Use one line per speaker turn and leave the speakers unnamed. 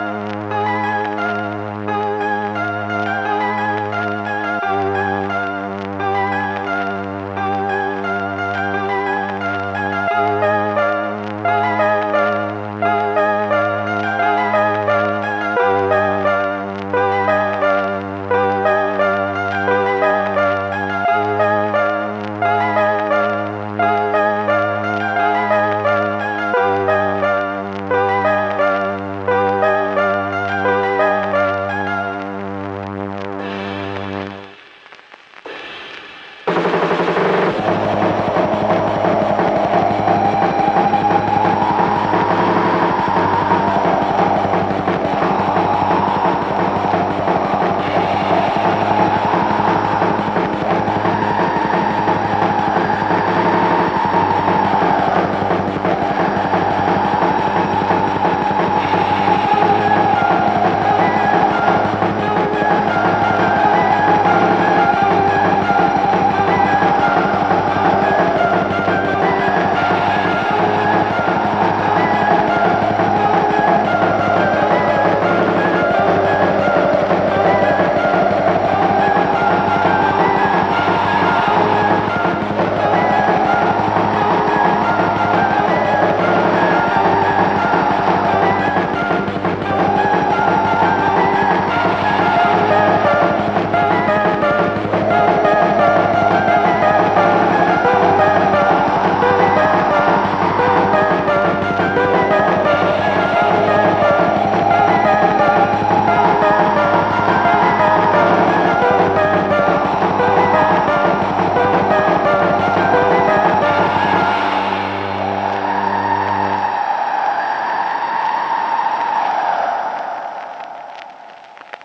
Música